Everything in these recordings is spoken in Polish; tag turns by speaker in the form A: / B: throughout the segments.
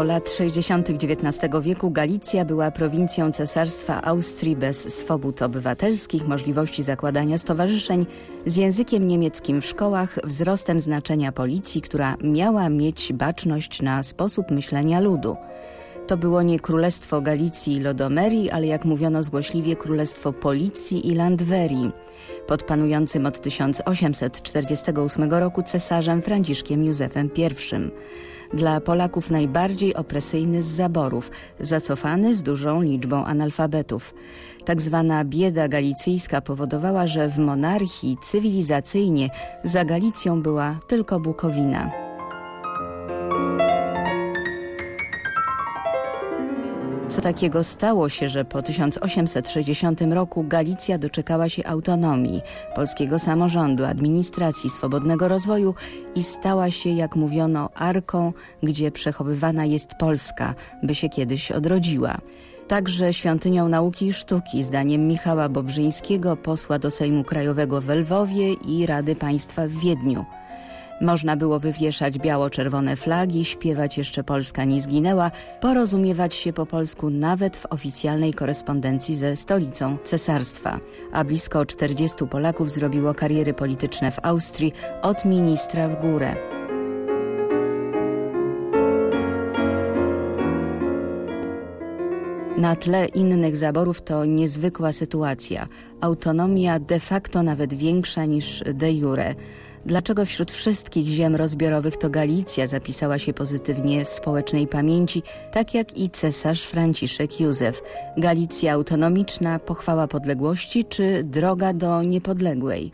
A: Do lat 60. XIX wieku Galicja była prowincją Cesarstwa Austrii bez swobód obywatelskich, możliwości zakładania stowarzyszeń, z językiem niemieckim w szkołach, wzrostem znaczenia policji, która miała mieć baczność na sposób myślenia ludu. To było nie Królestwo Galicji i Lodomerii, ale jak mówiono złośliwie Królestwo Policji i Landwerii, pod panującym od 1848 roku cesarzem Franciszkiem Józefem I dla Polaków najbardziej opresyjny z zaborów, zacofany z dużą liczbą analfabetów. Tak zwana bieda galicyjska powodowała, że w monarchii cywilizacyjnie za Galicją była tylko Bukowina. Co takiego stało się, że po 1860 roku Galicja doczekała się autonomii, polskiego samorządu, administracji, swobodnego rozwoju i stała się, jak mówiono, arką, gdzie przechowywana jest Polska, by się kiedyś odrodziła także świątynią nauki i sztuki, zdaniem Michała Bobrzyńskiego, posła do Sejmu Krajowego w Lwowie i Rady Państwa w Wiedniu. Można było wywieszać biało-czerwone flagi, śpiewać jeszcze Polska nie zginęła, porozumiewać się po polsku nawet w oficjalnej korespondencji ze stolicą cesarstwa. A blisko 40 Polaków zrobiło kariery polityczne w Austrii od ministra w górę. Na tle innych zaborów to niezwykła sytuacja. Autonomia de facto nawet większa niż de jure. Dlaczego wśród wszystkich ziem rozbiorowych to Galicja zapisała się pozytywnie w społecznej pamięci, tak jak i cesarz Franciszek Józef? Galicja autonomiczna, pochwała podległości czy droga do niepodległej?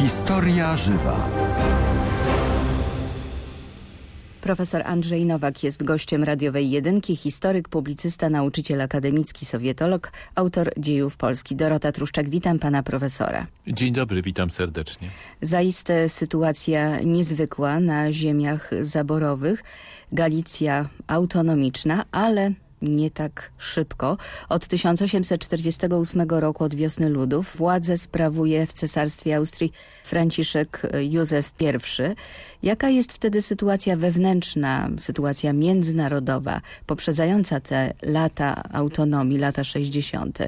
B: Historia żywa.
A: Profesor Andrzej Nowak jest gościem radiowej jedynki, historyk, publicysta, nauczyciel akademicki, sowietolog, autor dziejów Polski. Dorota Truszczak, witam pana profesora.
C: Dzień dobry, witam serdecznie.
A: Zaiste sytuacja niezwykła na ziemiach zaborowych. Galicja autonomiczna, ale nie tak szybko. Od 1848 roku, od wiosny ludów, władzę sprawuje w Cesarstwie Austrii Franciszek Józef I. Jaka jest wtedy sytuacja wewnętrzna, sytuacja międzynarodowa, poprzedzająca te lata autonomii, lata 60.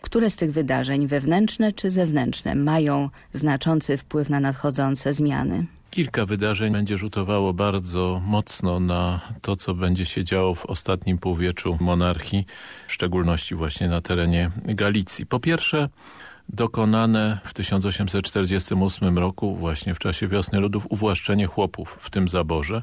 A: Które z tych wydarzeń, wewnętrzne czy zewnętrzne, mają znaczący wpływ na nadchodzące zmiany?
C: Kilka wydarzeń będzie rzutowało bardzo mocno na to, co będzie się działo w ostatnim półwieczu monarchii, w szczególności właśnie na terenie Galicji. Po pierwsze, dokonane w 1848 roku, właśnie w czasie Wiosny Ludów, uwłaszczenie chłopów w tym zaborze.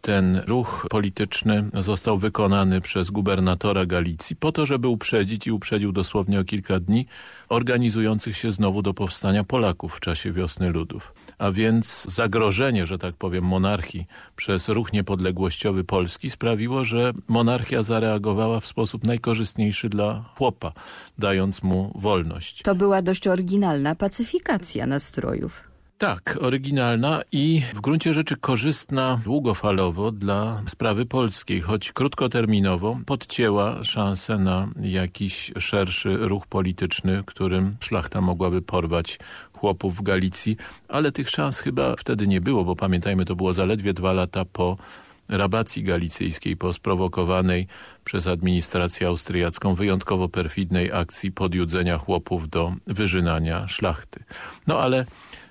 C: Ten ruch polityczny został wykonany przez gubernatora Galicji po to, żeby uprzedzić i uprzedził dosłownie o kilka dni organizujących się znowu do powstania Polaków w czasie Wiosny Ludów a więc zagrożenie, że tak powiem, monarchii przez ruch niepodległościowy Polski sprawiło, że monarchia zareagowała w sposób najkorzystniejszy dla chłopa, dając mu wolność.
A: To była dość oryginalna pacyfikacja nastrojów.
C: Tak, oryginalna i w gruncie rzeczy korzystna długofalowo dla sprawy polskiej, choć krótkoterminowo podcięła szansę na jakiś szerszy ruch polityczny, którym szlachta mogłaby porwać chłopów w Galicji, ale tych szans chyba wtedy nie było, bo pamiętajmy, to było zaledwie dwa lata po rabacji galicyjskiej, po sprowokowanej przez administrację austriacką wyjątkowo perfidnej akcji podjudzenia chłopów do wyżynania szlachty. No ale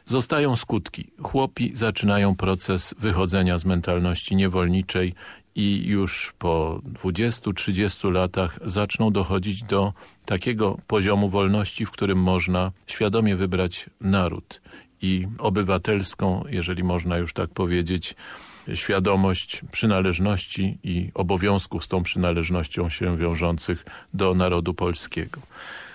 C: zostają skutki. Chłopi zaczynają proces wychodzenia z mentalności niewolniczej i już po 20-30 latach zaczną dochodzić do takiego poziomu wolności, w którym można świadomie wybrać naród i obywatelską, jeżeli można już tak powiedzieć, świadomość przynależności i obowiązków z tą przynależnością się wiążących do narodu polskiego.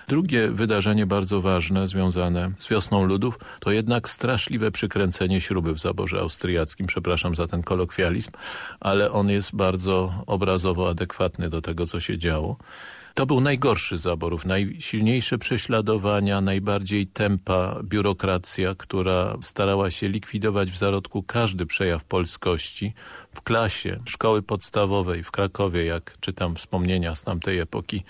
C: Drugie wydarzenie bardzo ważne związane z wiosną ludów to jednak straszliwe przykręcenie śruby w zaborze austriackim. Przepraszam za ten kolokwializm, ale on jest bardzo obrazowo adekwatny do tego, co się działo. To był najgorszy zaborów, najsilniejsze prześladowania, najbardziej tempa biurokracja, która starała się likwidować w zarodku każdy przejaw polskości. W klasie szkoły podstawowej w Krakowie, jak czytam wspomnienia z tamtej epoki,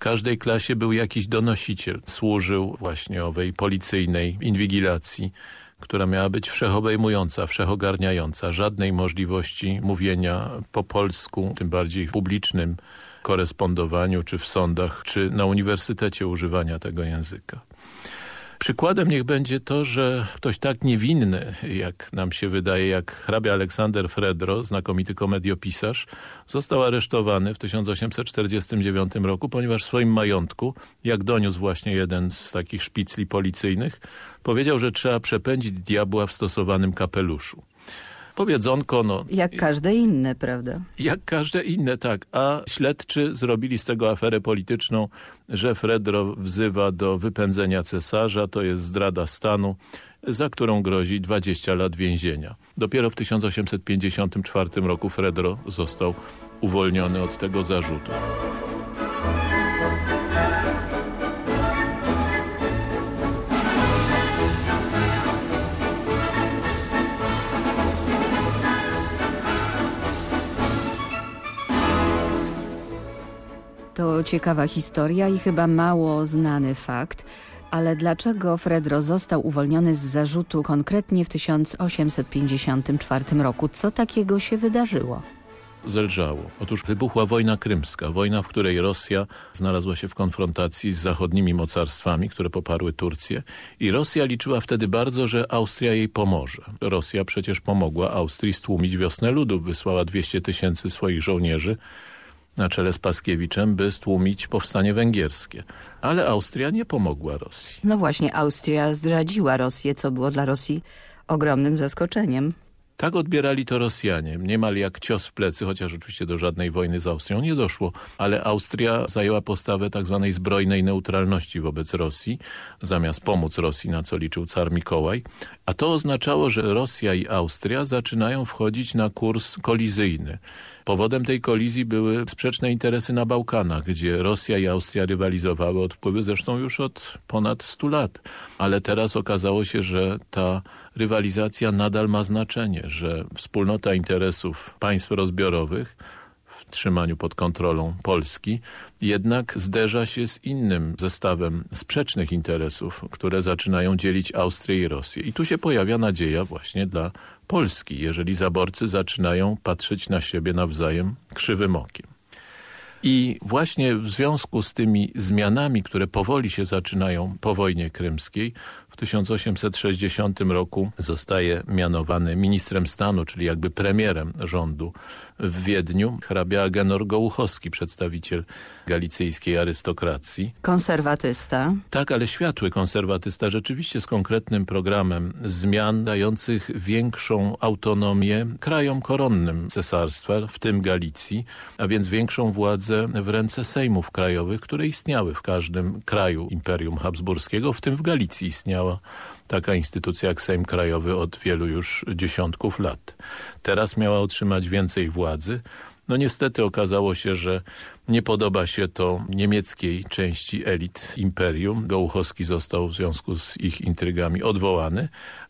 C: każdej klasie był jakiś donosiciel. Służył właśnie owej policyjnej inwigilacji która miała być wszechobejmująca, wszechogarniająca. Żadnej możliwości mówienia po polsku, tym bardziej publicznym korespondowaniu, czy w sądach, czy na uniwersytecie używania tego języka. Przykładem niech będzie to, że ktoś tak niewinny, jak nam się wydaje, jak hrabia Aleksander Fredro, znakomity komediopisarz, został aresztowany w 1849 roku, ponieważ w swoim majątku, jak doniósł właśnie jeden z takich szpicli policyjnych, powiedział, że trzeba przepędzić diabła w stosowanym kapeluszu powiedzonko. No,
A: jak każde inne, prawda?
C: Jak każde inne, tak. A śledczy zrobili z tego aferę polityczną, że Fredro wzywa do wypędzenia cesarza, to jest zdrada stanu, za którą grozi 20 lat więzienia. Dopiero w 1854 roku Fredro został uwolniony od tego zarzutu.
A: To ciekawa historia i chyba mało znany fakt, ale dlaczego Fredro został uwolniony z zarzutu konkretnie w 1854 roku? Co takiego się wydarzyło?
C: zelżało. Otóż wybuchła wojna krymska, wojna, w której Rosja znalazła się w konfrontacji z zachodnimi mocarstwami, które poparły Turcję i Rosja liczyła wtedy bardzo, że Austria jej pomoże. Rosja przecież pomogła Austrii stłumić wiosnę ludów, wysłała 200 tysięcy swoich żołnierzy, na czele z Paskiewiczem, by stłumić powstanie węgierskie. Ale Austria nie pomogła Rosji.
A: No właśnie, Austria zdradziła Rosję, co było dla Rosji ogromnym zaskoczeniem.
C: Tak odbierali to Rosjanie, niemal jak cios w plecy, chociaż oczywiście do żadnej wojny z Austrią nie doszło, ale Austria zajęła postawę tak zwanej zbrojnej neutralności wobec Rosji, zamiast pomóc Rosji, na co liczył car Mikołaj, a to oznaczało, że Rosja i Austria zaczynają wchodzić na kurs kolizyjny. Powodem tej kolizji były sprzeczne interesy na Bałkanach, gdzie Rosja i Austria rywalizowały od wpływu zresztą już od ponad 100 lat. Ale teraz okazało się, że ta rywalizacja nadal ma znaczenie, że wspólnota interesów państw rozbiorowych w trzymaniu pod kontrolą Polski jednak zderza się z innym zestawem sprzecznych interesów, które zaczynają dzielić Austrię i Rosję. I tu się pojawia nadzieja właśnie dla Polski, jeżeli zaborcy zaczynają patrzeć na siebie nawzajem krzywym okiem. I właśnie w związku z tymi zmianami, które powoli się zaczynają po wojnie krymskiej, 1860 roku zostaje mianowany ministrem stanu, czyli jakby premierem rządu w Wiedniu, hrabia Genor Gołuchowski, przedstawiciel galicyjskiej arystokracji.
A: Konserwatysta.
C: Tak, ale światły konserwatysta, rzeczywiście z konkretnym programem zmian dających większą autonomię krajom koronnym cesarstwa, w tym Galicji, a więc większą władzę w ręce sejmów krajowych, które istniały w każdym kraju Imperium Habsburskiego, w tym w Galicji istniała taka instytucja jak Sejm Krajowy od wielu już dziesiątków lat. Teraz miała otrzymać więcej władzy. No niestety okazało się, że nie podoba się to niemieckiej części elit imperium. Gołuchowski został w związku z ich intrygami odwołany,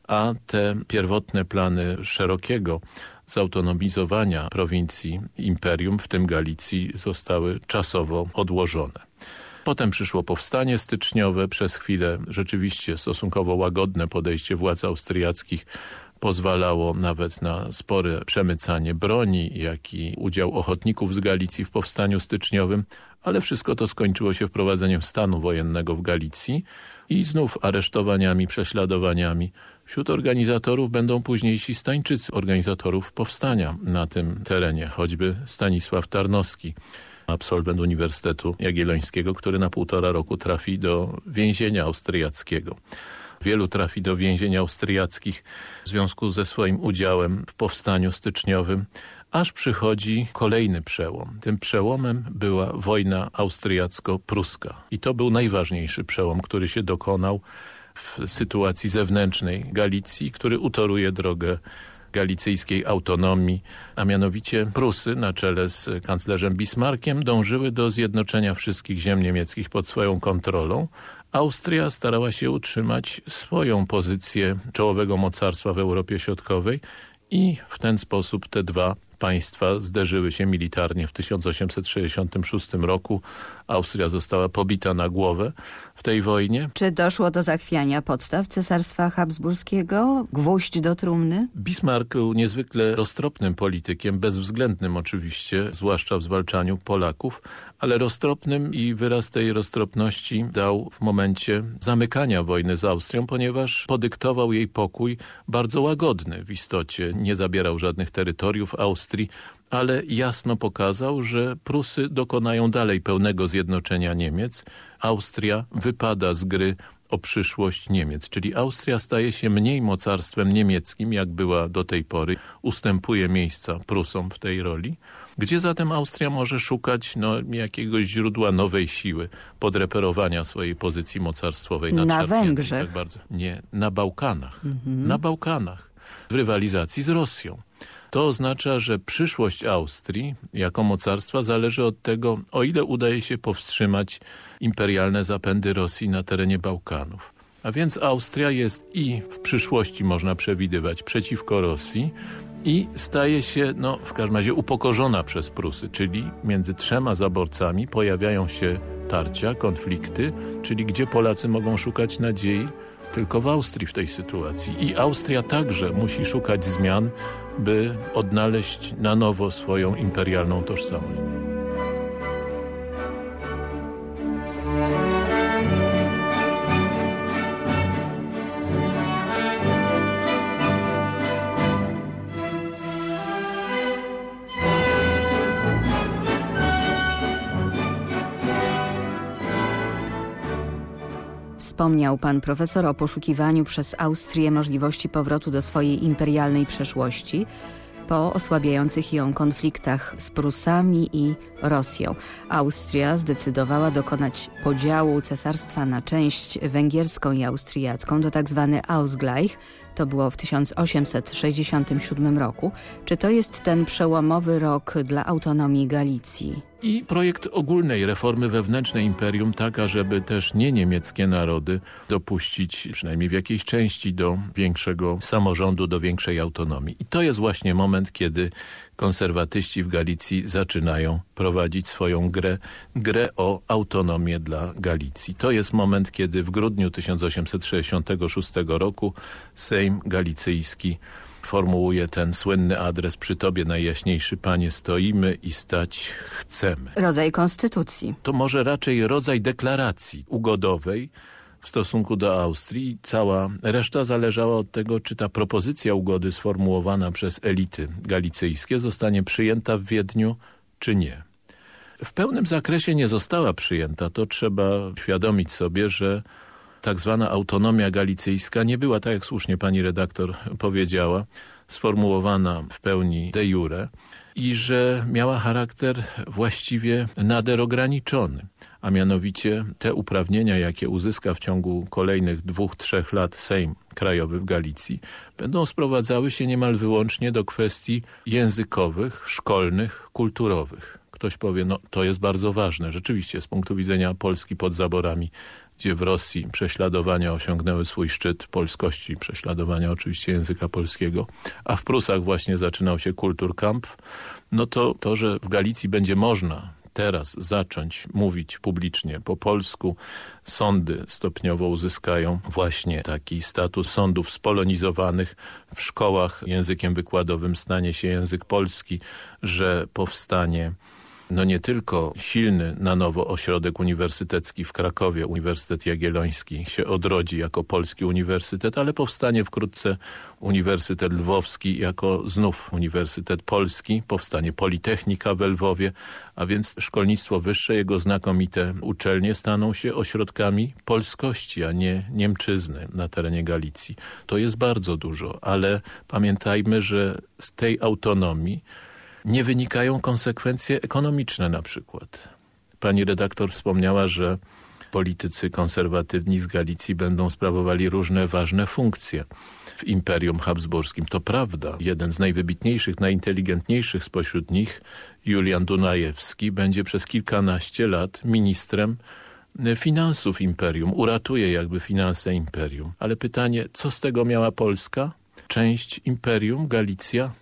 C: a te pierwotne plany szerokiego zautonomizowania prowincji imperium, w tym Galicji, zostały czasowo odłożone. Potem przyszło powstanie styczniowe, przez chwilę rzeczywiście stosunkowo łagodne podejście władz austriackich pozwalało nawet na spore przemycanie broni, jak i udział ochotników z Galicji w powstaniu styczniowym, ale wszystko to skończyło się wprowadzeniem stanu wojennego w Galicji i znów aresztowaniami, prześladowaniami. Wśród organizatorów będą późniejsi Stańczycy, organizatorów powstania na tym terenie, choćby Stanisław Tarnowski absolwent Uniwersytetu Jagiellońskiego, który na półtora roku trafi do więzienia austriackiego. Wielu trafi do więzień austriackich w związku ze swoim udziałem w powstaniu styczniowym, aż przychodzi kolejny przełom. Tym przełomem była wojna austriacko-pruska. I to był najważniejszy przełom, który się dokonał w sytuacji zewnętrznej Galicji, który utoruje drogę galicyjskiej autonomii, a mianowicie Prusy na czele z kanclerzem Bismarckiem dążyły do zjednoczenia wszystkich ziem niemieckich pod swoją kontrolą. Austria starała się utrzymać swoją pozycję czołowego mocarstwa w Europie Środkowej i w ten sposób te dwa państwa zderzyły się militarnie w 1866 roku. Austria została pobita na głowę w tej wojnie.
A: Czy doszło do zachwiania podstaw Cesarstwa Habsburskiego? Gwóźdź do trumny?
C: Bismarck był niezwykle roztropnym politykiem, bezwzględnym oczywiście, zwłaszcza w zwalczaniu Polaków, ale roztropnym i wyraz tej roztropności dał w momencie zamykania wojny z Austrią, ponieważ podyktował jej pokój bardzo łagodny w istocie. Nie zabierał żadnych terytoriów Austrii, ale jasno pokazał, że Prusy dokonają dalej pełnego zjednoczenia Niemiec. Austria wypada z gry o przyszłość Niemiec, czyli Austria staje się mniej mocarstwem niemieckim, jak była do tej pory, ustępuje miejsca Prusom w tej roli. Gdzie zatem Austria może szukać no, jakiegoś źródła nowej siły, podreperowania swojej pozycji mocarstwowej?
A: Na Węgrzech?
C: Tak bardzo. Nie, na Bałkanach. Mhm. Na Bałkanach. W rywalizacji z Rosją. To oznacza, że przyszłość Austrii jako mocarstwa zależy od tego, o ile udaje się powstrzymać imperialne zapędy Rosji na terenie Bałkanów. A więc Austria jest i w przyszłości można przewidywać przeciwko Rosji i staje się, no w każdym razie upokorzona przez Prusy, czyli między trzema zaborcami pojawiają się tarcia, konflikty, czyli gdzie Polacy mogą szukać nadziei, tylko w Austrii w tej sytuacji. I Austria także musi szukać zmian, by odnaleźć na nowo swoją imperialną tożsamość.
A: Wspomniał pan profesor o poszukiwaniu przez Austrię możliwości powrotu do swojej imperialnej przeszłości po osłabiających ją konfliktach z Prusami i Rosją. Austria zdecydowała dokonać podziału cesarstwa na część węgierską i austriacką, to tak zwany Ausgleich, to było w 1867 roku. Czy to jest ten przełomowy rok dla autonomii Galicji?
C: I projekt ogólnej reformy wewnętrznej imperium taka, żeby też nie niemieckie narody dopuścić przynajmniej w jakiejś części do większego samorządu, do większej autonomii. I to jest właśnie moment, kiedy konserwatyści w Galicji zaczynają prowadzić swoją grę, grę o autonomię dla Galicji. To jest moment, kiedy w grudniu 1866 roku Sejm Galicyjski formułuje ten słynny adres przy tobie najjaśniejszy panie stoimy i stać chcemy.
A: Rodzaj konstytucji.
C: To może raczej rodzaj deklaracji ugodowej, w stosunku do Austrii. Cała reszta zależała od tego, czy ta propozycja ugody sformułowana przez elity galicyjskie zostanie przyjęta w Wiedniu, czy nie. W pełnym zakresie nie została przyjęta. To trzeba świadomić sobie, że tak zwana autonomia galicyjska nie była, tak jak słusznie pani redaktor powiedziała, sformułowana w pełni de jure i że miała charakter właściwie nader ograniczony, a mianowicie te uprawnienia, jakie uzyska w ciągu kolejnych dwóch, trzech lat Sejm Krajowy w Galicji, będą sprowadzały się niemal wyłącznie do kwestii językowych, szkolnych, kulturowych. Ktoś powie, no to jest bardzo ważne. Rzeczywiście z punktu widzenia Polski pod zaborami gdzie w Rosji prześladowania osiągnęły swój szczyt polskości, prześladowania oczywiście języka polskiego, a w Prusach właśnie zaczynał się Kulturkampf, no to to, że w Galicji będzie można teraz zacząć mówić publicznie po polsku, sądy stopniowo uzyskają właśnie taki status sądów spolonizowanych. W szkołach językiem wykładowym stanie się język polski, że powstanie no nie tylko silny na nowo ośrodek uniwersytecki w Krakowie, Uniwersytet Jagielloński się odrodzi jako polski uniwersytet, ale powstanie wkrótce Uniwersytet Lwowski jako znów Uniwersytet Polski, powstanie Politechnika w Lwowie, a więc szkolnictwo wyższe, jego znakomite uczelnie staną się ośrodkami polskości, a nie Niemczyzny na terenie Galicji. To jest bardzo dużo, ale pamiętajmy, że z tej autonomii nie wynikają konsekwencje ekonomiczne na przykład. Pani redaktor wspomniała, że politycy konserwatywni z Galicji będą sprawowali różne ważne funkcje w Imperium Habsburskim. To prawda. Jeden z najwybitniejszych, najinteligentniejszych spośród nich, Julian Dunajewski, będzie przez kilkanaście lat ministrem finansów imperium. Uratuje jakby finanse imperium. Ale pytanie, co z tego miała Polska? Część imperium, Galicja?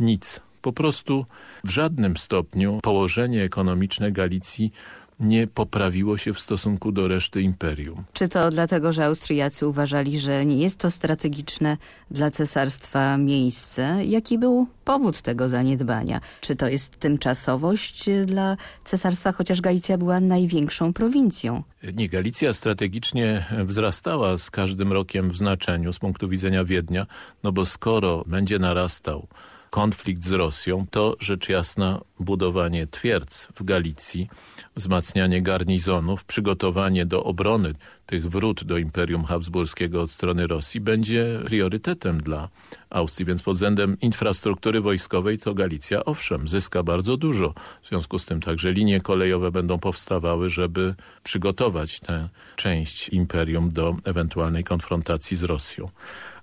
C: Nic Po prostu w żadnym stopniu położenie ekonomiczne Galicji nie poprawiło się w stosunku do reszty imperium.
A: Czy to dlatego, że Austriacy uważali, że nie jest to strategiczne dla cesarstwa miejsce? Jaki był powód tego zaniedbania? Czy to jest tymczasowość dla cesarstwa, chociaż Galicja była największą prowincją?
C: Nie, Galicja strategicznie wzrastała z każdym rokiem w znaczeniu z punktu widzenia Wiednia, no bo skoro będzie narastał konflikt z Rosją, to rzecz jasna budowanie twierdz w Galicji, wzmacnianie garnizonów, przygotowanie do obrony tych wrót do Imperium Habsburskiego od strony Rosji będzie priorytetem dla Austrii, więc pod względem infrastruktury wojskowej to Galicja owszem zyska bardzo dużo. W związku z tym także linie kolejowe będą powstawały, żeby przygotować tę część imperium do ewentualnej konfrontacji z Rosją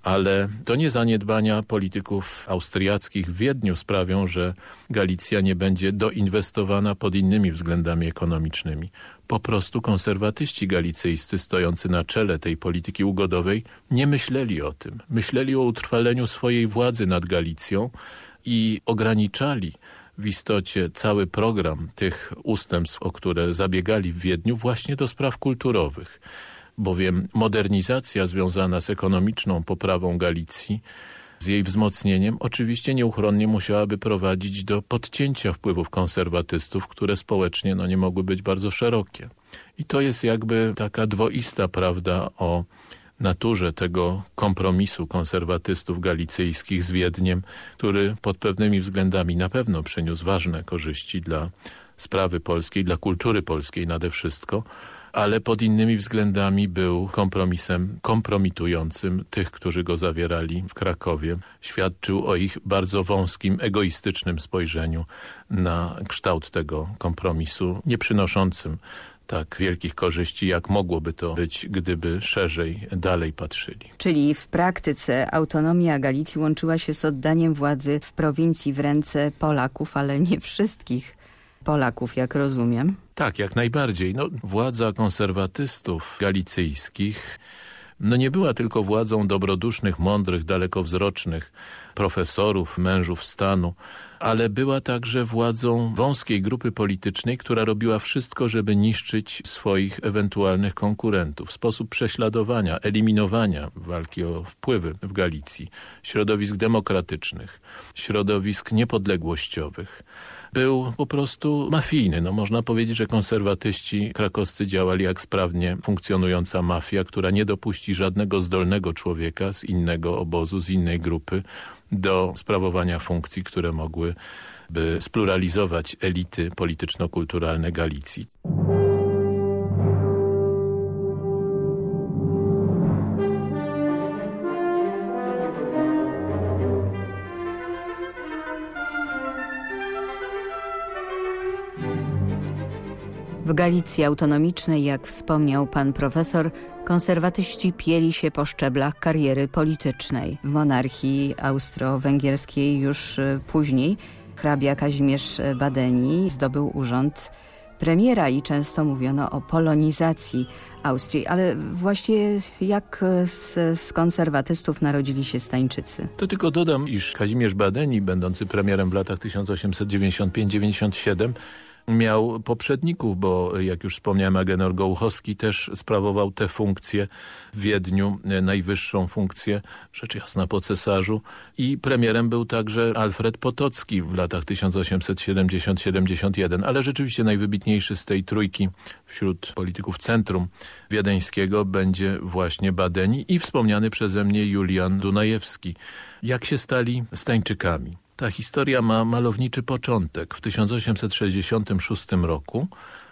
C: ale to nie zaniedbania polityków austriackich w Wiedniu sprawią, że Galicja nie będzie doinwestowana pod innymi względami ekonomicznymi. Po prostu konserwatyści galicyjscy stojący na czele tej polityki ugodowej nie myśleli o tym. Myśleli o utrwaleniu swojej władzy nad Galicją i ograniczali w istocie cały program tych ustępstw, o które zabiegali w Wiedniu właśnie do spraw kulturowych bowiem modernizacja związana z ekonomiczną poprawą Galicji z jej wzmocnieniem oczywiście nieuchronnie musiałaby prowadzić do podcięcia wpływów konserwatystów, które społecznie no, nie mogły być bardzo szerokie. I to jest jakby taka dwoista prawda o naturze tego kompromisu konserwatystów galicyjskich z Wiedniem, który pod pewnymi względami na pewno przyniósł ważne korzyści dla sprawy polskiej, dla kultury polskiej nade wszystko, ale pod innymi względami był kompromisem kompromitującym tych, którzy go zawierali w Krakowie. Świadczył o ich bardzo wąskim, egoistycznym spojrzeniu na kształt tego kompromisu, nie przynoszącym tak wielkich korzyści, jak mogłoby to być, gdyby szerzej dalej patrzyli.
A: Czyli w praktyce autonomia Galicji łączyła się z oddaniem władzy w prowincji w ręce Polaków, ale nie wszystkich Polaków, jak rozumiem.
C: Tak, jak najbardziej. No, władza konserwatystów galicyjskich no nie była tylko władzą dobrodusznych, mądrych, dalekowzrocznych profesorów, mężów stanu, ale była także władzą wąskiej grupy politycznej, która robiła wszystko, żeby niszczyć swoich ewentualnych konkurentów. Sposób prześladowania, eliminowania walki o wpływy w Galicji, środowisk demokratycznych, środowisk niepodległościowych był po prostu mafijny. No, można powiedzieć, że konserwatyści krakowscy działali jak sprawnie funkcjonująca mafia, która nie dopuści żadnego zdolnego człowieka z innego obozu, z innej grupy do sprawowania funkcji, które mogłyby spluralizować elity polityczno-kulturalne Galicji.
A: Galicji autonomicznej, jak wspomniał pan profesor, konserwatyści pieli się po szczeblach kariery politycznej. W monarchii austro-węgierskiej już e, później hrabia Kazimierz Badeni zdobył urząd premiera i często mówiono o polonizacji Austrii, ale właściwie jak z, z, konserwatystów narodzili się Stańczycy?
C: To tylko dodam, iż Kazimierz Badeni, będący premierem w latach 1895-97 miał poprzedników, bo jak już wspomniałem Agenor Gołuchowski też sprawował te funkcje w Wiedniu, najwyższą funkcję, rzecz jasna po cesarzu i premierem był także Alfred Potocki w latach 1870-71, ale rzeczywiście najwybitniejszy z tej trójki wśród polityków centrum wiedeńskiego będzie właśnie Badeni i wspomniany przeze mnie Julian Dunajewski. Jak się stali Stańczykami? Ta historia ma malowniczy początek. W 1866 roku,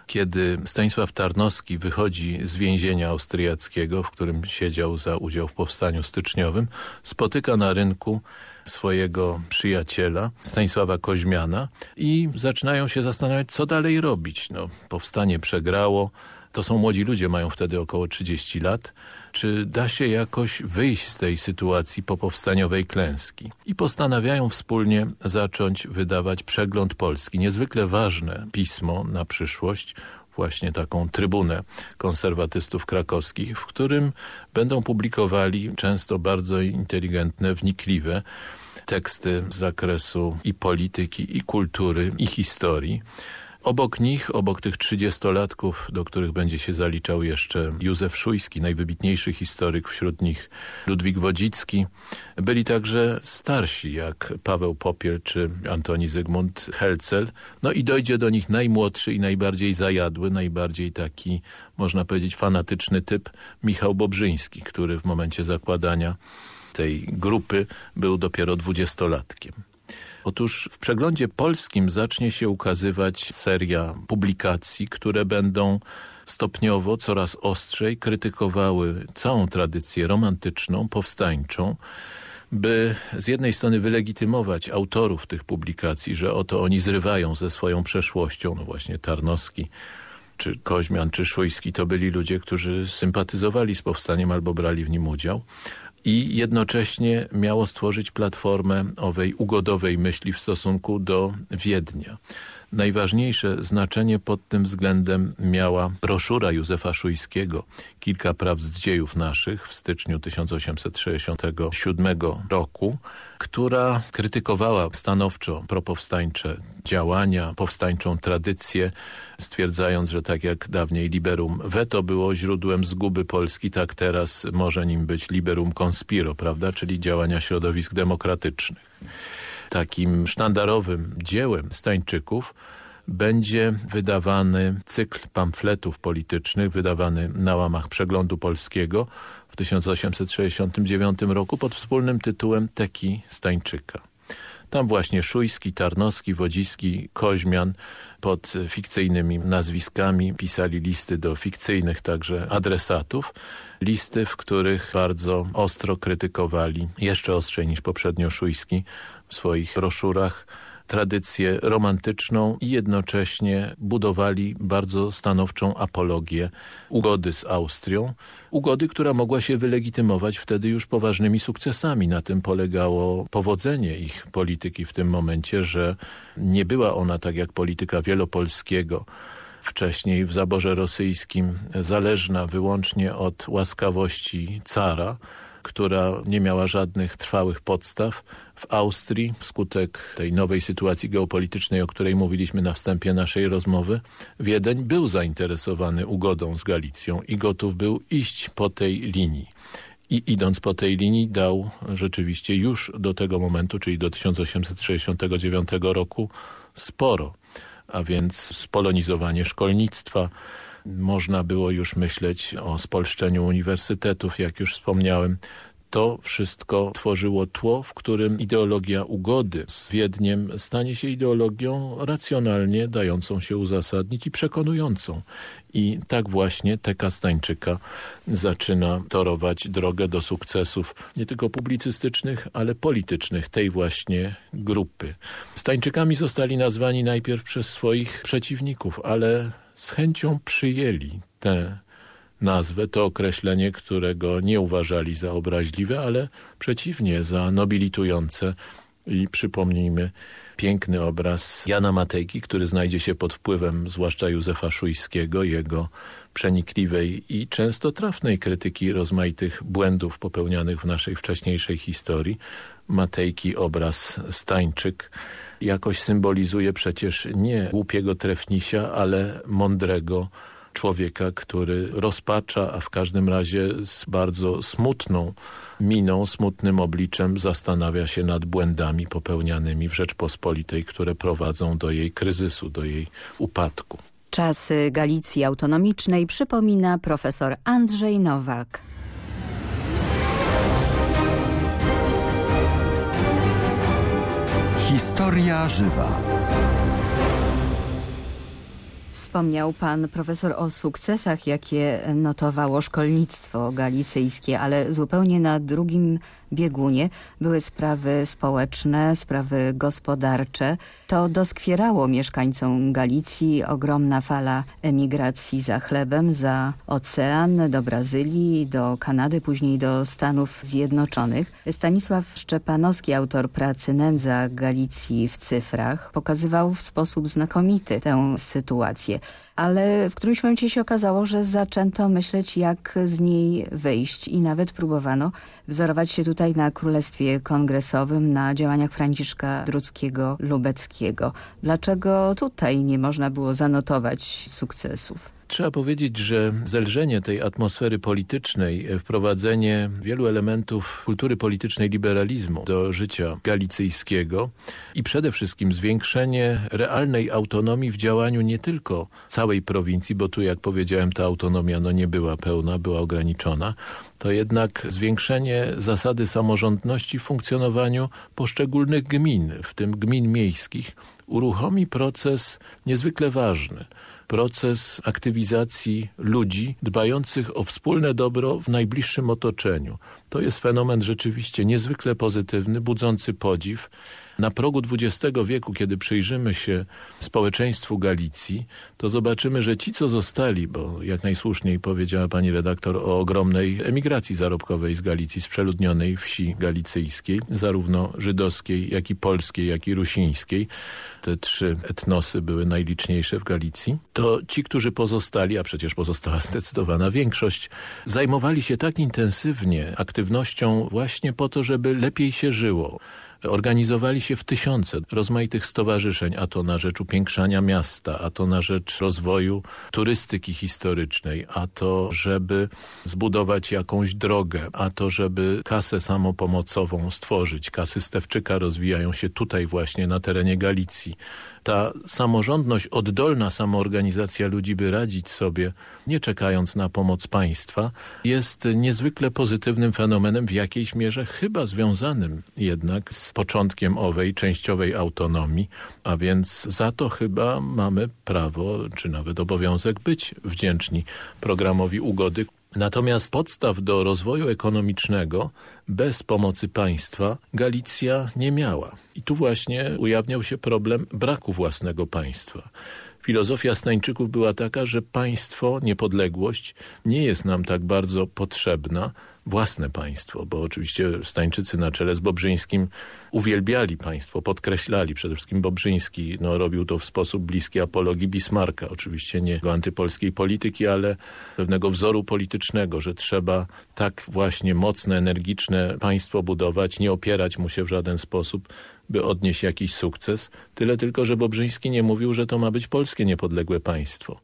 C: kiedy Stanisław Tarnowski wychodzi z więzienia austriackiego, w którym siedział za udział w powstaniu styczniowym, spotyka na rynku swojego przyjaciela, Stanisława Koźmiana i zaczynają się zastanawiać, co dalej robić. No, powstanie przegrało, to są młodzi ludzie, mają wtedy około 30 lat, czy da się jakoś wyjść z tej sytuacji po powstaniowej klęski. I postanawiają wspólnie zacząć wydawać Przegląd Polski. Niezwykle ważne pismo na przyszłość, właśnie taką trybunę konserwatystów krakowskich, w którym będą publikowali często bardzo inteligentne, wnikliwe teksty z zakresu i polityki, i kultury, i historii. Obok nich, obok tych trzydziestolatków, do których będzie się zaliczał jeszcze Józef Szujski, najwybitniejszy historyk, wśród nich Ludwik Wodzicki, byli także starsi jak Paweł Popiel czy Antoni Zygmunt Helcel. No i dojdzie do nich najmłodszy i najbardziej zajadły, najbardziej taki, można powiedzieć, fanatyczny typ Michał Bobrzyński, który w momencie zakładania tej grupy był dopiero dwudziestolatkiem. Otóż w przeglądzie polskim zacznie się ukazywać seria publikacji, które będą stopniowo, coraz ostrzej krytykowały całą tradycję romantyczną, powstańczą, by z jednej strony wylegitymować autorów tych publikacji, że oto oni zrywają ze swoją przeszłością, no właśnie Tarnowski, czy Koźmian, czy Szujski, to byli ludzie, którzy sympatyzowali z powstaniem albo brali w nim udział, i jednocześnie miało stworzyć platformę owej ugodowej myśli w stosunku do Wiednia. Najważniejsze znaczenie pod tym względem miała broszura Józefa Szujskiego Kilka prawd z dziejów naszych w styczniu 1867 roku, która krytykowała stanowczo propowstańcze działania, powstańczą tradycję, stwierdzając, że tak jak dawniej liberum veto było źródłem zguby Polski, tak teraz może nim być liberum conspiro, prawda, czyli działania środowisk demokratycznych. Takim sztandarowym dziełem Stańczyków będzie wydawany cykl pamfletów politycznych, wydawany na łamach Przeglądu Polskiego w 1869 roku pod wspólnym tytułem Teki Stańczyka. Tam właśnie Szujski, Tarnowski, Wodziski, Koźmian pod fikcyjnymi nazwiskami pisali listy do fikcyjnych także adresatów. Listy, w których bardzo ostro krytykowali, jeszcze ostrzej niż poprzednio Szujski, w swoich broszurach tradycję romantyczną i jednocześnie budowali bardzo stanowczą apologię ugody z Austrią. Ugody, która mogła się wylegitymować wtedy już poważnymi sukcesami. Na tym polegało powodzenie ich polityki w tym momencie, że nie była ona tak jak polityka wielopolskiego, wcześniej w zaborze rosyjskim zależna wyłącznie od łaskawości cara, która nie miała żadnych trwałych podstaw. W Austrii, wskutek tej nowej sytuacji geopolitycznej, o której mówiliśmy na wstępie naszej rozmowy, Wiedeń był zainteresowany ugodą z Galicją i gotów był iść po tej linii. I idąc po tej linii dał rzeczywiście już do tego momentu, czyli do 1869 roku sporo, a więc spolonizowanie szkolnictwa, można było już myśleć o spolszczeniu uniwersytetów, jak już wspomniałem. To wszystko tworzyło tło, w którym ideologia ugody z Wiedniem stanie się ideologią racjonalnie dającą się uzasadnić i przekonującą. I tak właśnie Teka Stańczyka zaczyna torować drogę do sukcesów nie tylko publicystycznych, ale politycznych tej właśnie grupy. Stańczykami zostali nazwani najpierw przez swoich przeciwników, ale z chęcią przyjęli tę nazwę, to określenie, którego nie uważali za obraźliwe, ale przeciwnie, za nobilitujące. I przypomnijmy piękny obraz Jana Matejki, który znajdzie się pod wpływem zwłaszcza Józefa Szujskiego, jego przenikliwej i często trafnej krytyki rozmaitych błędów popełnianych w naszej wcześniejszej historii. Matejki obraz Stańczyk jakoś symbolizuje przecież nie głupiego trefnisia, ale mądrego człowieka, który rozpacza, a w każdym razie z bardzo smutną miną, smutnym obliczem zastanawia się nad błędami popełnianymi w Rzeczpospolitej, które prowadzą do jej kryzysu, do jej upadku.
A: Czasy Galicji Autonomicznej przypomina profesor Andrzej Nowak.
B: Historia żywa.
A: Wspomniał pan profesor o sukcesach, jakie notowało szkolnictwo galicyjskie, ale zupełnie na drugim biegunie były sprawy społeczne, sprawy gospodarcze. To doskwierało mieszkańcom Galicji ogromna fala emigracji za chlebem, za ocean, do Brazylii, do Kanady, później do Stanów Zjednoczonych. Stanisław Szczepanowski, autor pracy Nędza Galicji w cyfrach, pokazywał w sposób znakomity tę sytuację. Ale w którymś momencie się okazało, że zaczęto myśleć, jak z niej wyjść i nawet próbowano wzorować się tutaj na Królestwie Kongresowym, na działaniach Franciszka Druckiego Lubeckiego. Dlaczego tutaj nie można było zanotować sukcesów?
C: Trzeba powiedzieć, że zelżenie tej atmosfery politycznej, wprowadzenie wielu elementów kultury politycznej liberalizmu do życia galicyjskiego i przede wszystkim zwiększenie realnej autonomii w działaniu nie tylko całej prowincji, bo tu jak powiedziałem ta autonomia no nie była pełna, była ograniczona, to jednak zwiększenie zasady samorządności w funkcjonowaniu poszczególnych gmin, w tym gmin miejskich, uruchomi proces niezwykle ważny – proces aktywizacji ludzi dbających o wspólne dobro w najbliższym otoczeniu. To jest fenomen rzeczywiście niezwykle pozytywny, budzący podziw. Na progu XX wieku, kiedy przyjrzymy się społeczeństwu Galicji, to zobaczymy, że ci, co zostali, bo jak najsłuszniej powiedziała pani redaktor o ogromnej emigracji zarobkowej z Galicji, z przeludnionej wsi galicyjskiej, zarówno żydowskiej, jak i polskiej, jak i rusińskiej, te trzy etnosy były najliczniejsze w Galicji, to ci, którzy pozostali, a przecież pozostała zdecydowana większość, zajmowali się tak intensywnie aktywnością właśnie po to, żeby lepiej się żyło. Organizowali się w tysiące rozmaitych stowarzyszeń, a to na rzecz upiększania miasta, a to na rzecz rozwoju turystyki historycznej, a to żeby zbudować jakąś drogę, a to żeby kasę samopomocową stworzyć. Kasy Stewczyka rozwijają się tutaj właśnie na terenie Galicji ta samorządność, oddolna samoorganizacja ludzi, by radzić sobie, nie czekając na pomoc państwa, jest niezwykle pozytywnym fenomenem w jakiejś mierze, chyba związanym jednak z początkiem owej częściowej autonomii, a więc za to chyba mamy prawo, czy nawet obowiązek być wdzięczni programowi ugody, Natomiast podstaw do rozwoju ekonomicznego bez pomocy państwa Galicja nie miała. I tu właśnie ujawniał się problem braku własnego państwa. Filozofia Stańczyków była taka, że państwo, niepodległość nie jest nam tak bardzo potrzebna, własne państwo, bo oczywiście Stańczycy na czele z Bobrzyńskim uwielbiali państwo, podkreślali. Przede wszystkim Bobrzyński no, robił to w sposób bliski apologii Bismarka. Oczywiście nie antypolskiej polityki, ale pewnego wzoru politycznego, że trzeba tak właśnie mocne, energiczne państwo budować, nie opierać mu się w żaden sposób by odnieść jakiś sukces. Tyle tylko, że Bobrzyński nie mówił, że to ma być polskie niepodległe państwo.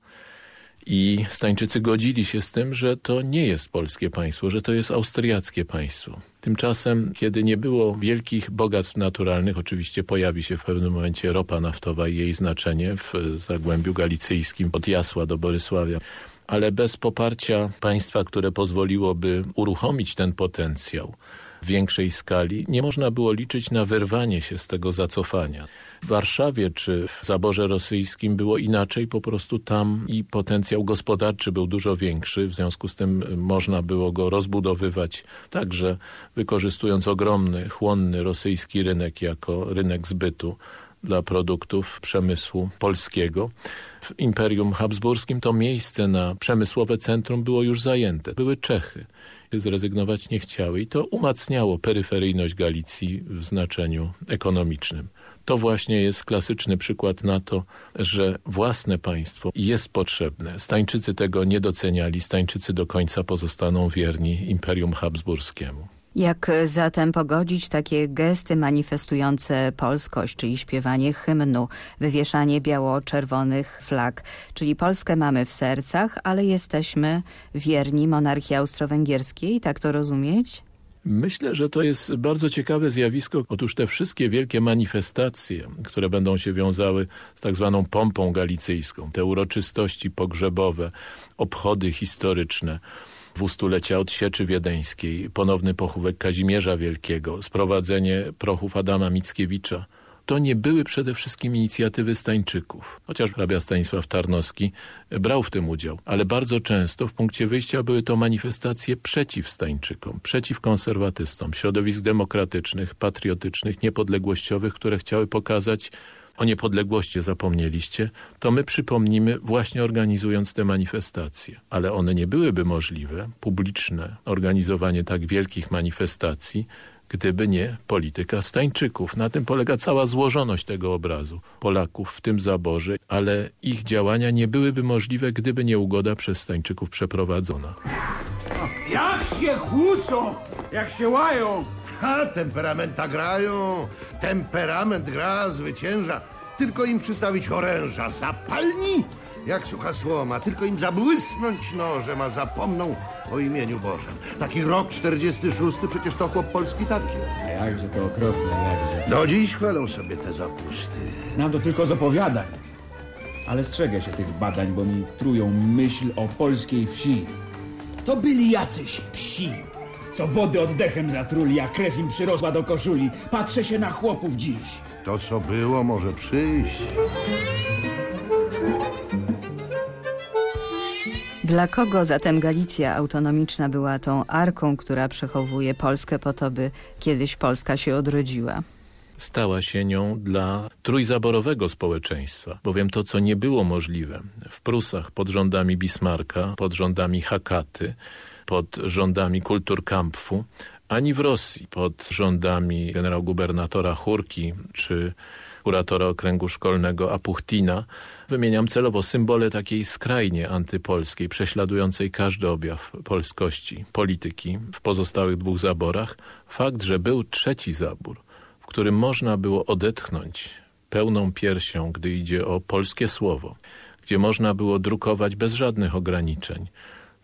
C: I Stańczycy godzili się z tym, że to nie jest polskie państwo, że to jest austriackie państwo. Tymczasem, kiedy nie było wielkich bogactw naturalnych, oczywiście pojawi się w pewnym momencie ropa naftowa i jej znaczenie w Zagłębiu Galicyjskim od Jasła do Borysławia, ale bez poparcia państwa, które pozwoliłoby uruchomić ten potencjał w większej skali, nie można było liczyć na wyrwanie się z tego zacofania. W Warszawie czy w zaborze rosyjskim było inaczej, po prostu tam i potencjał gospodarczy był dużo większy, w związku z tym można było go rozbudowywać także wykorzystując ogromny, chłonny rosyjski rynek jako rynek zbytu dla produktów przemysłu polskiego. W Imperium Habsburskim to miejsce na przemysłowe centrum było już zajęte. Były Czechy. Zrezygnować nie chciały i to umacniało peryferyjność Galicji w znaczeniu ekonomicznym. To właśnie jest klasyczny przykład na to, że własne państwo jest potrzebne. Stańczycy tego nie doceniali, Stańczycy do końca pozostaną wierni Imperium Habsburskiemu.
A: Jak zatem pogodzić takie gesty manifestujące polskość, czyli śpiewanie hymnu, wywieszanie biało-czerwonych flag, czyli Polskę mamy w sercach, ale jesteśmy wierni monarchii austro-węgierskiej, tak to rozumieć?
C: Myślę, że to jest bardzo ciekawe zjawisko. Otóż te wszystkie wielkie manifestacje, które będą się wiązały z tak zwaną pompą galicyjską, te uroczystości pogrzebowe, obchody historyczne, dwustulecia od Sieczy Wiedeńskiej, ponowny pochówek Kazimierza Wielkiego, sprowadzenie prochów Adama Mickiewicza – to nie były przede wszystkim inicjatywy Stańczyków. Chociaż hrabia Stanisław Tarnowski brał w tym udział, ale bardzo często w punkcie wyjścia były to manifestacje przeciw Stańczykom, przeciw konserwatystom, środowisk demokratycznych, patriotycznych, niepodległościowych, które chciały pokazać o niepodległości zapomnieliście, to my przypomnimy właśnie organizując te manifestacje. Ale one nie byłyby możliwe, publiczne organizowanie tak wielkich manifestacji, gdyby nie polityka Stańczyków. Na tym polega cała złożoność tego obrazu Polaków w tym zaborze, ale ich działania nie byłyby możliwe, gdyby nie ugoda przez Stańczyków przeprowadzona.
D: Jak się kłócą, jak się łają.
E: Ha, temperamenta grają, temperament gra, zwycięża. Tylko im przystawić oręża, zapalni jak sucha słoma. Tylko im zabłysnąć nożem, a zapomną o imieniu Bożym. Taki rok 46 przecież to chłop polski także.
D: A jakże to okropne, jakże.
E: Do dziś chwalą sobie te zapusty.
D: Znam to tylko z opowiadań. Ale strzegę się tych badań, bo mi trują myśl o polskiej wsi. To byli jacyś psi, co wody oddechem zatruli, a krew im przyrosła do koszuli. Patrzę się na chłopów dziś.
E: To, co było, może przyjść.
A: Dla kogo zatem Galicja autonomiczna była tą arką, która przechowuje Polskę po to, by kiedyś Polska się odrodziła?
C: stała się nią dla trójzaborowego społeczeństwa, bowiem to, co nie było możliwe w Prusach pod rządami Bismarcka, pod rządami Hakaty, pod rządami Kulturkampfu, ani w Rosji pod rządami generał-gubernatora Churki czy kuratora okręgu szkolnego Apuchtina, wymieniam celowo symbole takiej skrajnie antypolskiej, prześladującej każdy objaw polskości, polityki w pozostałych dwóch zaborach, fakt, że był trzeci zabór – którym można było odetchnąć pełną piersią, gdy idzie o polskie słowo, gdzie można było drukować bez żadnych ograniczeń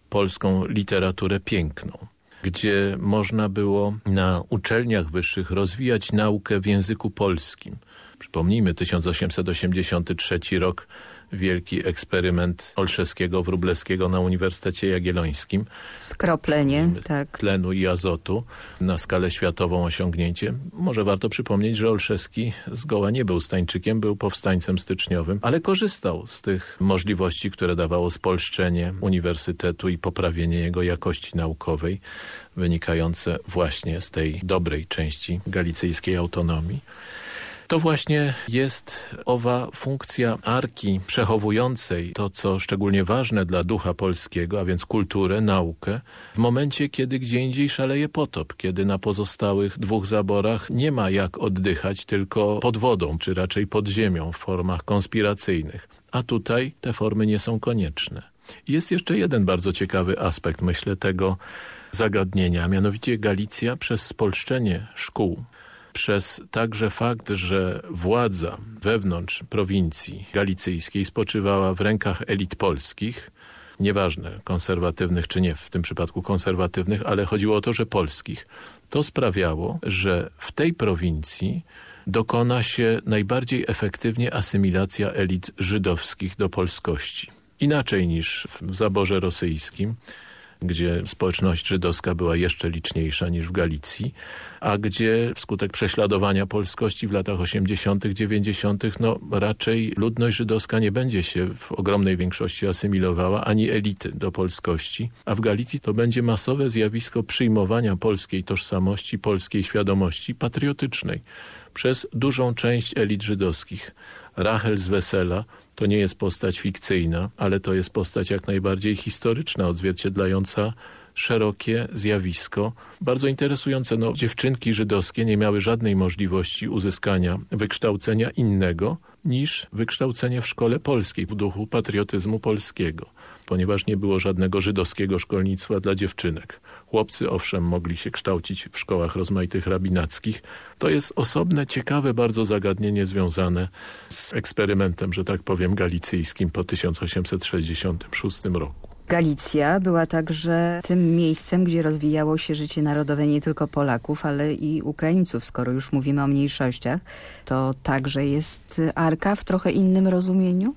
C: polską literaturę piękną, gdzie można było na uczelniach wyższych rozwijać naukę w języku polskim. Przypomnijmy 1883 rok wielki eksperyment Olszewskiego, Wróblewskiego na Uniwersytecie Jagiellońskim.
A: Skroplenie, tak.
C: Tlenu i azotu na skalę światową osiągnięcie. Może warto przypomnieć, że Olszewski zgoła nie był Stańczykiem, był powstańcem styczniowym, ale korzystał z tych możliwości, które dawało spolszczenie uniwersytetu i poprawienie jego jakości naukowej wynikające właśnie z tej dobrej części galicyjskiej autonomii. To właśnie jest owa funkcja arki przechowującej to, co szczególnie ważne dla ducha polskiego, a więc kulturę, naukę, w momencie, kiedy gdzie indziej szaleje potop, kiedy na pozostałych dwóch zaborach nie ma jak oddychać tylko pod wodą, czy raczej pod ziemią w formach konspiracyjnych. A tutaj te formy nie są konieczne. Jest jeszcze jeden bardzo ciekawy aspekt, myślę, tego zagadnienia, mianowicie Galicja przez spolszczenie szkół przez także fakt, że władza wewnątrz prowincji galicyjskiej spoczywała w rękach elit polskich, nieważne konserwatywnych czy nie, w tym przypadku konserwatywnych, ale chodziło o to, że polskich. To sprawiało, że w tej prowincji dokona się najbardziej efektywnie asymilacja elit żydowskich do polskości. Inaczej niż w zaborze rosyjskim, gdzie społeczność żydowska była jeszcze liczniejsza niż w Galicji, a gdzie wskutek prześladowania polskości w latach 80., 90., no raczej ludność żydowska nie będzie się w ogromnej większości asymilowała, ani elity do polskości, a w Galicji to będzie masowe zjawisko przyjmowania polskiej tożsamości, polskiej świadomości patriotycznej przez dużą część elit żydowskich. Rachel z Wesela to nie jest postać fikcyjna, ale to jest postać jak najbardziej historyczna, odzwierciedlająca szerokie zjawisko, bardzo interesujące. No, dziewczynki żydowskie nie miały żadnej możliwości uzyskania wykształcenia innego niż wykształcenie w szkole polskiej, w duchu patriotyzmu polskiego, ponieważ nie było żadnego żydowskiego szkolnictwa dla dziewczynek. Chłopcy owszem mogli się kształcić w szkołach rozmaitych rabinackich. To jest osobne, ciekawe bardzo zagadnienie związane z eksperymentem, że tak powiem, galicyjskim po 1866 roku.
A: Galicja była także tym miejscem, gdzie rozwijało się życie narodowe nie tylko Polaków, ale i Ukraińców. Skoro już mówimy o mniejszościach, to także jest Arka w trochę innym rozumieniu?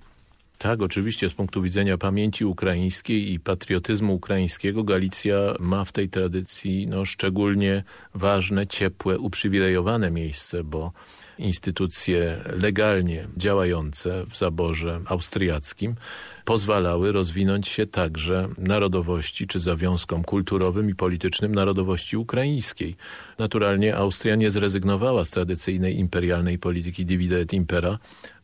C: Tak, oczywiście z punktu widzenia pamięci ukraińskiej i patriotyzmu ukraińskiego Galicja ma w tej tradycji no, szczególnie ważne, ciepłe, uprzywilejowane miejsce, bo instytucje legalnie działające w zaborze austriackim pozwalały rozwinąć się także narodowości czy zawiązkom kulturowym i politycznym narodowości ukraińskiej. Naturalnie Austria nie zrezygnowała z tradycyjnej imperialnej polityki divide et impera,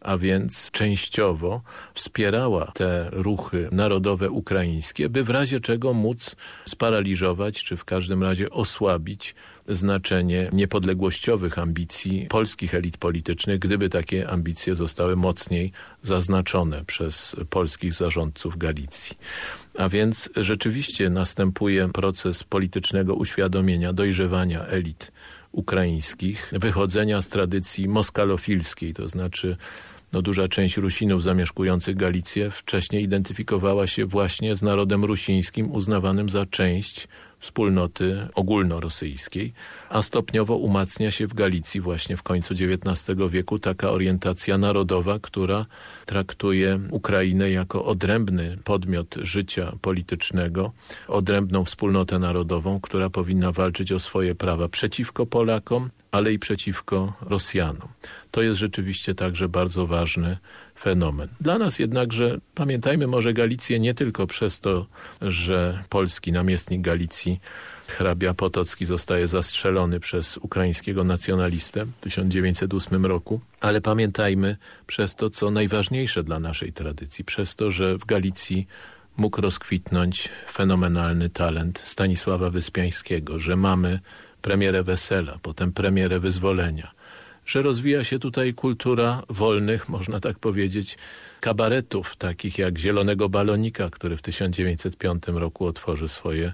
C: a więc częściowo wspierała te ruchy narodowe ukraińskie, by w razie czego móc sparaliżować, czy w każdym razie osłabić znaczenie niepodległościowych ambicji polskich elit politycznych, gdyby takie ambicje zostały mocniej zaznaczone przez polskich zarządców Galicji. A więc rzeczywiście następuje proces politycznego uświadomienia, dojrzewania elit ukraińskich, wychodzenia z tradycji moskalofilskiej, to znaczy no, duża część Rusinów zamieszkujących Galicję wcześniej identyfikowała się właśnie z narodem rusińskim uznawanym za część wspólnoty ogólnorosyjskiej, a stopniowo umacnia się w Galicji właśnie w końcu XIX wieku taka orientacja narodowa, która traktuje Ukrainę jako odrębny podmiot życia politycznego, odrębną wspólnotę narodową, która powinna walczyć o swoje prawa przeciwko Polakom, ale i przeciwko Rosjanom. To jest rzeczywiście także bardzo ważny fenomen. Dla nas jednakże, pamiętajmy może Galicję nie tylko przez to, że polski namiestnik Galicji hrabia Potocki zostaje zastrzelony przez ukraińskiego nacjonalistę w 1908 roku, ale pamiętajmy przez to, co najważniejsze dla naszej tradycji, przez to, że w Galicji mógł rozkwitnąć fenomenalny talent Stanisława Wyspiańskiego, że mamy premierę Wesela, potem premierę Wyzwolenia, że rozwija się tutaj kultura wolnych, można tak powiedzieć, kabaretów, takich jak Zielonego Balonika, który w 1905 roku otworzy swoje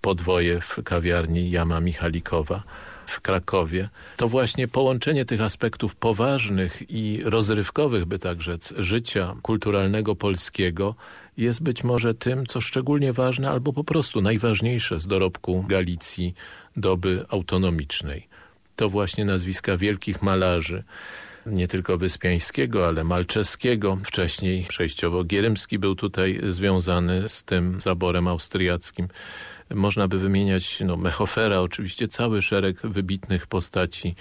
C: podwoje w kawiarni Jama Michalikowa w Krakowie. To właśnie połączenie tych aspektów poważnych i rozrywkowych, by tak rzec, życia kulturalnego polskiego jest być może tym, co szczególnie ważne albo po prostu najważniejsze z dorobku Galicji doby autonomicznej to właśnie nazwiska wielkich malarzy, nie tylko Wyspiańskiego, ale Malczeskiego. Wcześniej przejściowo Gierymski był tutaj związany z tym zaborem austriackim. Można by wymieniać no, Mechofera, oczywiście cały szereg wybitnych postaci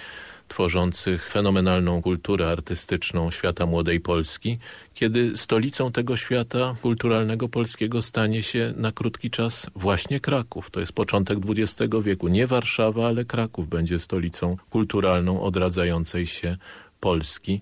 C: tworzących fenomenalną kulturę artystyczną świata młodej Polski, kiedy stolicą tego świata kulturalnego polskiego stanie się na krótki czas właśnie Kraków. To jest początek XX wieku. Nie Warszawa, ale Kraków będzie stolicą kulturalną odradzającej się Polski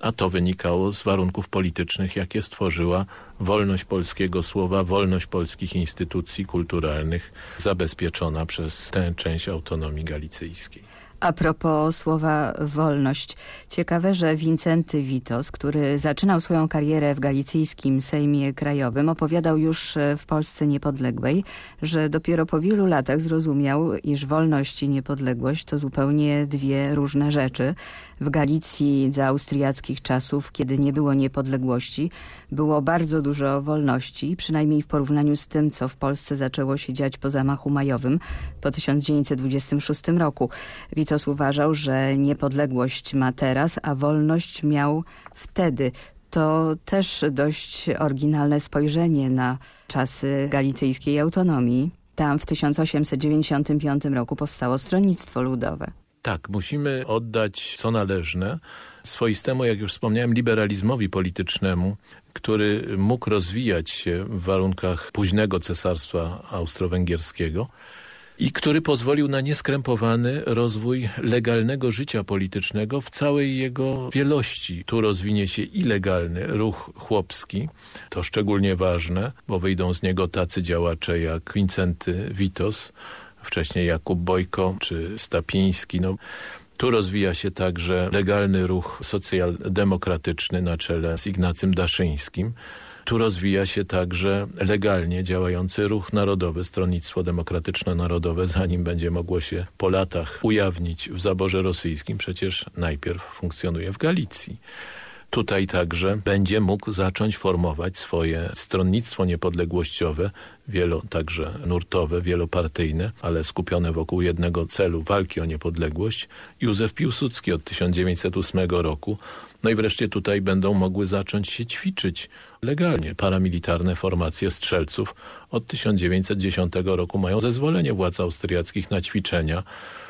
C: a to wynikało z warunków politycznych, jakie stworzyła wolność polskiego słowa, wolność polskich instytucji kulturalnych zabezpieczona przez tę część autonomii galicyjskiej.
A: A propos słowa wolność. Ciekawe, że Wincenty Witos, który zaczynał swoją karierę w galicyjskim Sejmie Krajowym, opowiadał już w Polsce niepodległej, że dopiero po wielu latach zrozumiał, iż wolność i niepodległość to zupełnie dwie różne rzeczy. W Galicji za austriackich czasów, kiedy nie było niepodległości, było bardzo dużo wolności, przynajmniej w porównaniu z tym, co w Polsce zaczęło się dziać po zamachu majowym po 1926 roku. Uważał, że niepodległość ma teraz, a wolność miał wtedy. To też dość oryginalne spojrzenie na czasy galicyjskiej autonomii. Tam w 1895 roku powstało Stronnictwo Ludowe.
C: Tak, musimy oddać co należne swoistemu, jak już wspomniałem, liberalizmowi politycznemu, który mógł rozwijać się w warunkach późnego cesarstwa austro-węgierskiego i który pozwolił na nieskrępowany rozwój legalnego życia politycznego w całej jego wielości. Tu rozwinie się i legalny ruch chłopski, to szczególnie ważne, bo wyjdą z niego tacy działacze jak Wincenty Witos, wcześniej Jakub Bojko czy Stapiński. No, tu rozwija się także legalny ruch socjaldemokratyczny na czele z Ignacym Daszyńskim, tu rozwija się także legalnie działający ruch narodowy, Stronnictwo Demokratyczno-Narodowe, zanim będzie mogło się po latach ujawnić w zaborze rosyjskim, przecież najpierw funkcjonuje w Galicji. Tutaj także będzie mógł zacząć formować swoje stronnictwo niepodległościowe, wielo także nurtowe, wielopartyjne, ale skupione wokół jednego celu walki o niepodległość. Józef Piłsudski od 1908 roku no i wreszcie tutaj będą mogły zacząć się ćwiczyć legalnie. Paramilitarne formacje strzelców od 1910 roku mają zezwolenie władz austriackich na ćwiczenia.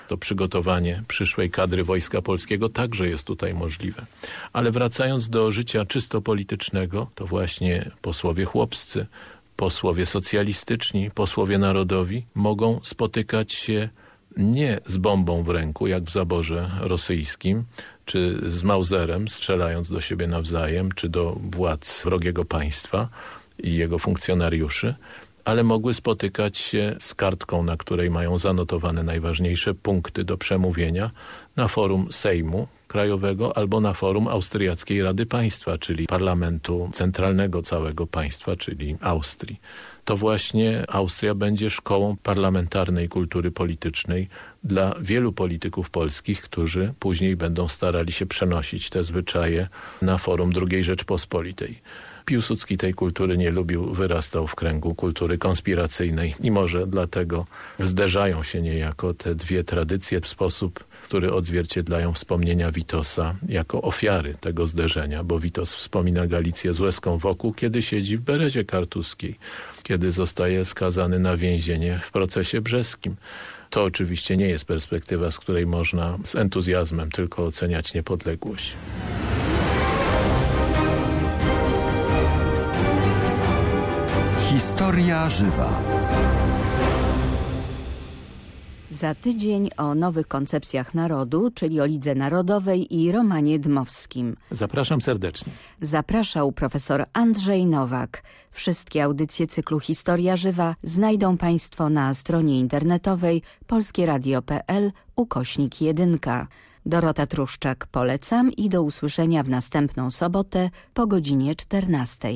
C: To przygotowanie przyszłej kadry Wojska Polskiego także jest tutaj możliwe. Ale wracając do życia czysto politycznego, to właśnie posłowie chłopscy, posłowie socjalistyczni, posłowie narodowi mogą spotykać się nie z bombą w ręku, jak w zaborze rosyjskim, czy z Mauserem, strzelając do siebie nawzajem, czy do władz wrogiego państwa i jego funkcjonariuszy, ale mogły spotykać się z kartką, na której mają zanotowane najważniejsze punkty do przemówienia na forum Sejmu Krajowego albo na forum Austriackiej Rady Państwa, czyli parlamentu centralnego całego państwa, czyli Austrii. To właśnie Austria będzie szkołą parlamentarnej kultury politycznej dla wielu polityków polskich, którzy później będą starali się przenosić te zwyczaje na forum II Rzeczpospolitej. Piłsudski tej kultury nie lubił, wyrastał w kręgu kultury konspiracyjnej i może dlatego zderzają się niejako te dwie tradycje w sposób, który odzwierciedlają wspomnienia Witosa jako ofiary tego zderzenia, bo Witos wspomina Galicję z łezką wokół, kiedy siedzi w berezie kartuskiej, kiedy zostaje skazany na więzienie w procesie brzeskim. To oczywiście nie jest perspektywa, z której można z entuzjazmem tylko oceniać niepodległość.
B: Historia żywa.
A: Za tydzień o nowych koncepcjach narodu, czyli o Lidze Narodowej i Romanie Dmowskim.
C: Zapraszam serdecznie.
A: Zapraszał profesor Andrzej Nowak. Wszystkie audycje cyklu Historia Żywa znajdą Państwo na stronie internetowej polskieradio.pl ukośnik 1. Dorota Truszczak polecam i do usłyszenia w następną sobotę po godzinie 14.